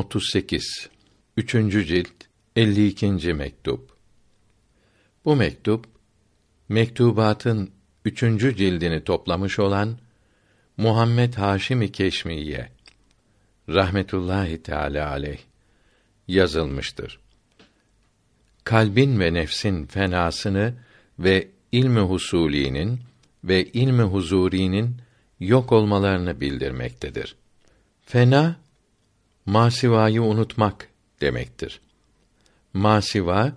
38 3. cilt 52. mektup Bu mektup mektubatın üçüncü cildini toplamış olan Muhammed Haşim Keşmiye rahmetullahi teala aleyh yazılmıştır. Kalbin ve nefsin fenasını ve ilmi husulinin ve ilmi huzurinin yok olmalarını bildirmektedir. Fena masivayı unutmak demektir. Masiva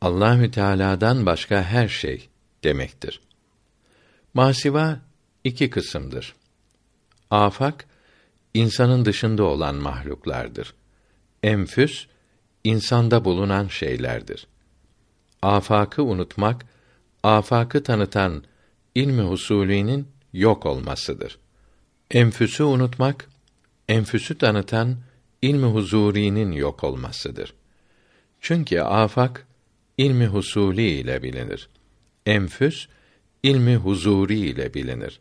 Allahü Teala'dan başka her şey demektir. Masiva iki kısımdır. Afak insanın dışında olan mahluklardır. Enfüs insanda bulunan şeylerdir. Afakı unutmak, afakı tanıtan ilmi husulinin yok olmasıdır. Enfüsü unutmak, enfüsü tanıtan ilmi huzurinin yok olmasıdır. Çünkü afak ilmi husuli ile bilinir. Enfüs ilmi huzuri ile bilinir.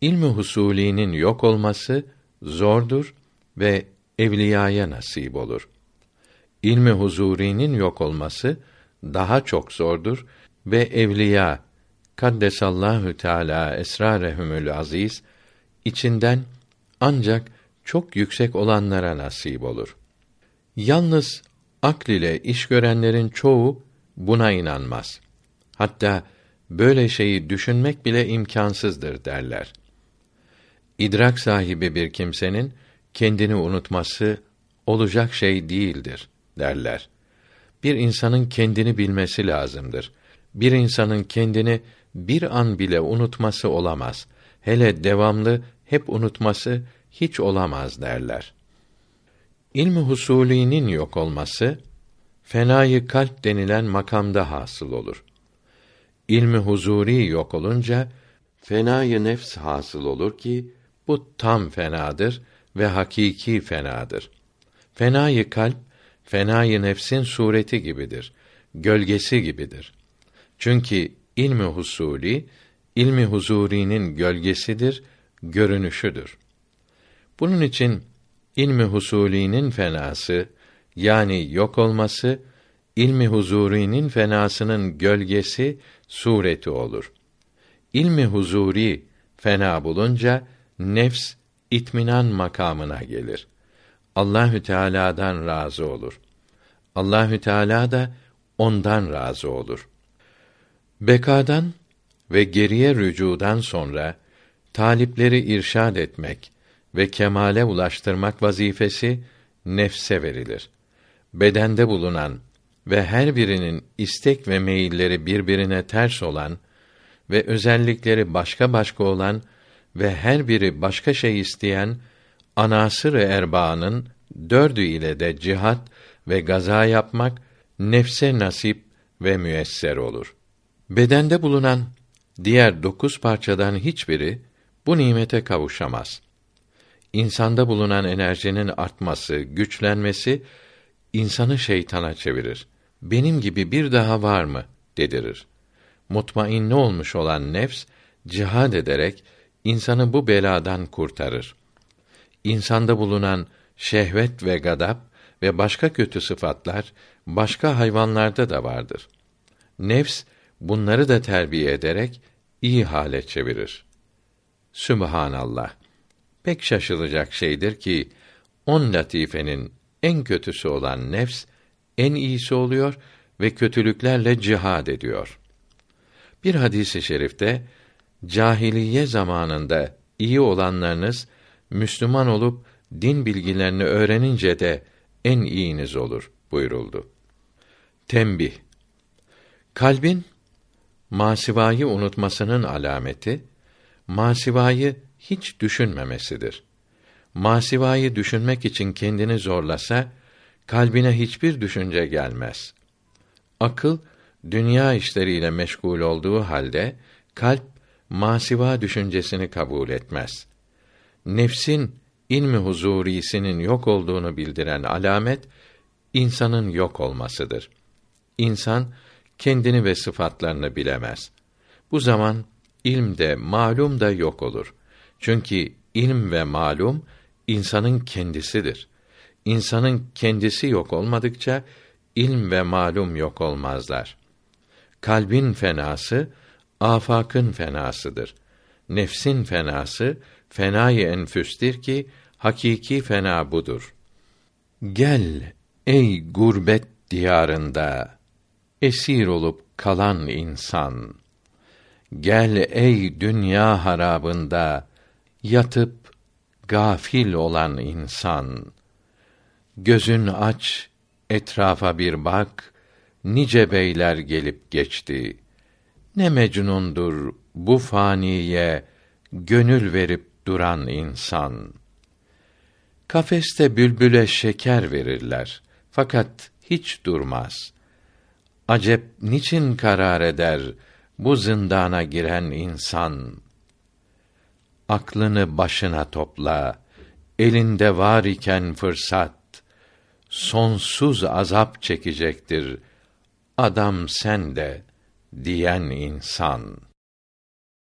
İlmi husulinin yok olması zordur ve evliyaya nasip olur. İlmi huzurinin yok olması daha çok zordur ve evliya kaddesallahu teala esrarehumül aziz içinden ancak çok yüksek olanlara nasip olur. Yalnız akl ile iş görenlerin çoğu buna inanmaz. Hatta böyle şeyi düşünmek bile imkansızdır derler. İdrak sahibi bir kimsenin kendini unutması olacak şey değildir derler. Bir insanın kendini bilmesi lazımdır. Bir insanın kendini bir an bile unutması olamaz. Hele devamlı hep unutması hiç olamaz derler. İlmi husulinin yok olması fenayı kalp denilen makamda hasıl olur. İlmi huzuri yok olunca fenayı nefs hasıl olur ki bu tam fenadır ve hakiki fenadır. Fenayı kalp fenayı nefsin sureti gibidir, gölgesi gibidir. Çünkü ilmi husuli ilmi huzurinin gölgesidir, görünüşüdür. Bunun için ilmi husulinin fenası yani yok olması ilmi huzurinin fenasının gölgesi sureti olur. İlmi huzuri fena bulunca nefs itminan makamına gelir. Allahü Teala'dan razı olur. Allahü Teala da ondan razı olur. Bekadan ve geriye rücudan sonra talipleri irşad etmek ve kemale ulaştırmak vazifesi nefse verilir. Bedende bulunan ve her birinin istek ve meyilleri birbirine ters olan ve özellikleri başka başka olan ve her biri başka şey isteyen anasır-ı erbaanın dördü ile de cihat ve gaza yapmak nefse nasip ve müesser olur. Bedende bulunan diğer dokuz parçadan hiçbiri bu nimete kavuşamaz. İnsanda bulunan enerjinin artması, güçlenmesi insanı şeytana çevirir. Benim gibi bir daha var mı dedirir. Mutmainne olmuş olan nefs cihad ederek insanı bu beladan kurtarır. İnsanda bulunan şehvet ve gadap ve başka kötü sıfatlar başka hayvanlarda da vardır. Nefs bunları da terbiye ederek iyi hale çevirir. Sübhanallah. Pek şaşılacak şeydir ki on latifenin en kötüsü olan nefs en iyisi oluyor ve kötülüklerle cihad ediyor. Bir hadisi şerifte cahiliye zamanında iyi olanlarınız Müslüman olup din bilgilerini öğrenince de en iyiniz olur buyuruldu. Tembih Kalbin masivayı unutmasının alameti masivayı hiç düşünmemesidir. Masivayı düşünmek için kendini zorlasa kalbine hiçbir düşünce gelmez. Akıl dünya işleriyle meşgul olduğu halde kalp masiva düşüncesini kabul etmez. Nefsin ilmi huzurisinin yok olduğunu bildiren alamet insanın yok olmasıdır. İnsan kendini ve sıfatlarını bilemez. Bu zaman ilm de malum da yok olur. Çünkü ilm ve malum insanın kendisidir. insanın kendisi yok olmadıkça ilm ve malum yok olmazlar. Kalbin fenası afakın fenasıdır. Nefsin fenası fenayı enfüstir ki hakiki fena budur. Gel ey gurbet diyarında esir olup kalan insan. Gel ey dünya harabında yatıp gafil olan insan. Gözün aç, etrafa bir bak, nice beyler gelip geçti. Ne mecnundur bu faniye gönül verip duran insan. Kafeste bülbüle şeker verirler fakat hiç durmaz. Acep niçin karar eder bu zindana giren insan? Aklını başına topla, elinde var iken fırsat, sonsuz azap çekecektir. Adam sen de diyen insan